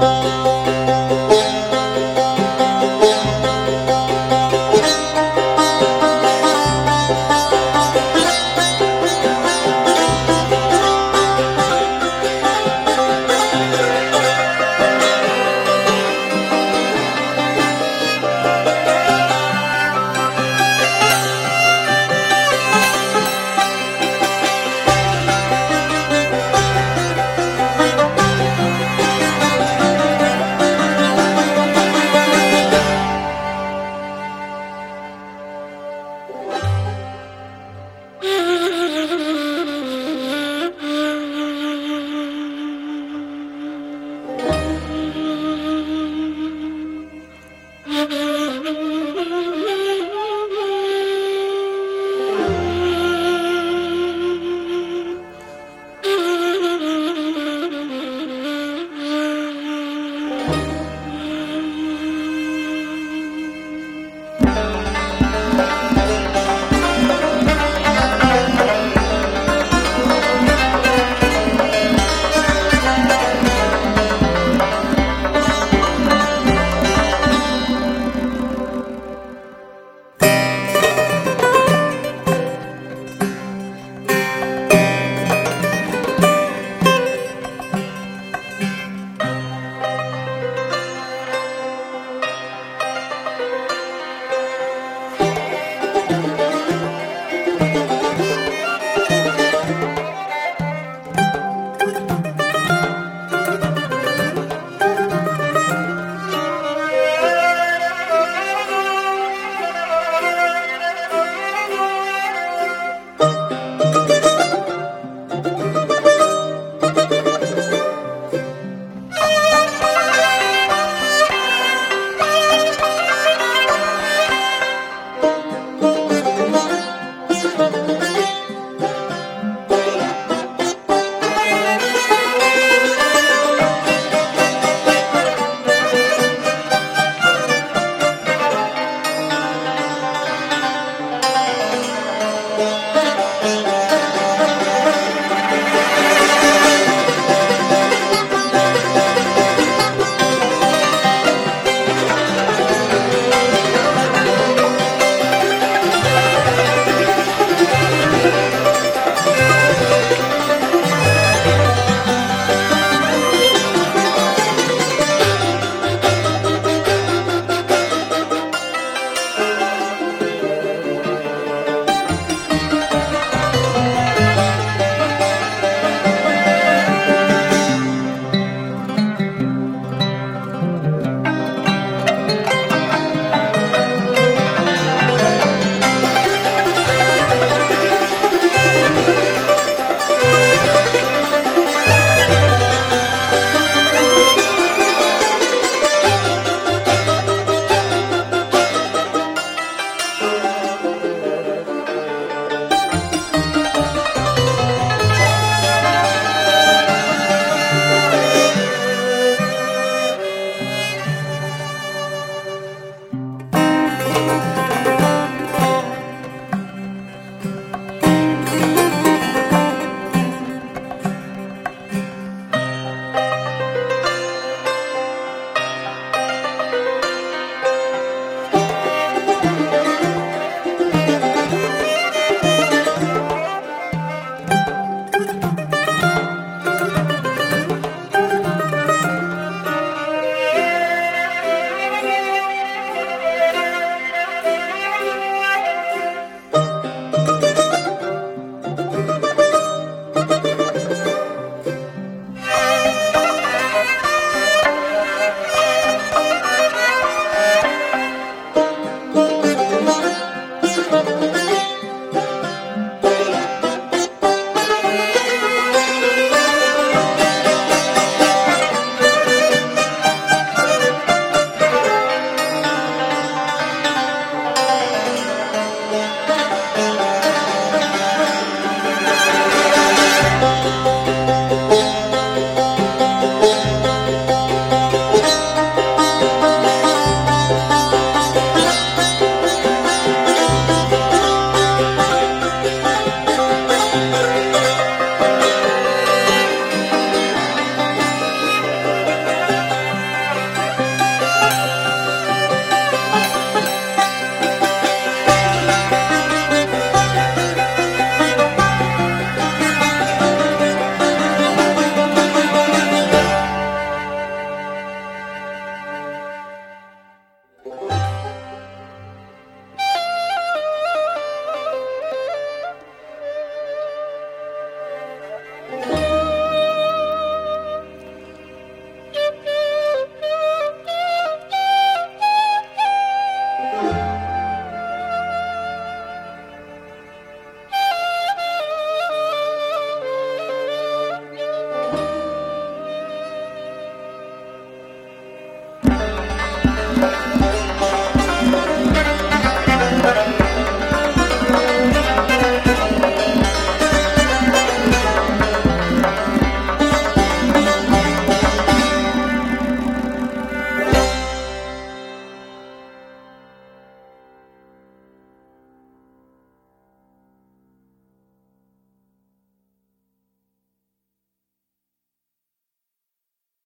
Música